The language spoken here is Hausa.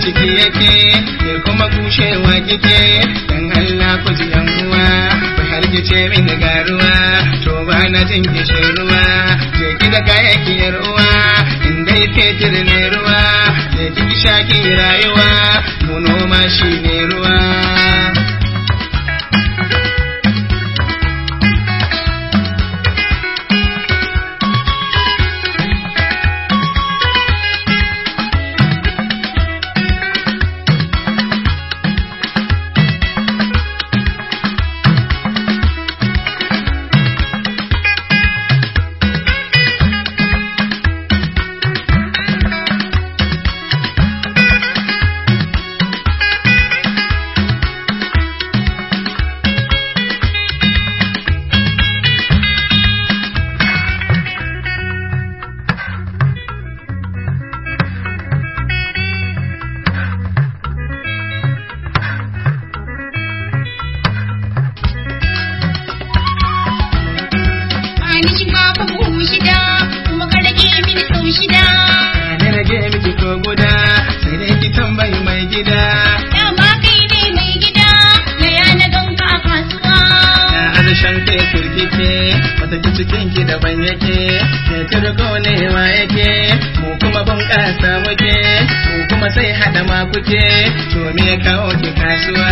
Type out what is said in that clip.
Ciki yake ya kuma kushewa kike? Dan Allah ku ji yan uwa ku harkice min ga ruwa to ba na jin kishin ruwa je ki da kayaki yar uwa in dai fetur ne ruwa je ki shaki rayuwa mu noma shi ne ruwa. Shida, kuma ka rage mini sau shida. na rage miki ko guda sai dai ki tambayi mai gida. Dama kai ne mai gida, na ganka a kasuwa. na arshen fetur kike wata ki cikin ki daban yake. Fetur ne wa yake? Mu kuma bunƙasa muke mu kuma sai hada ma kuke to me ya kawo ki kasuwa?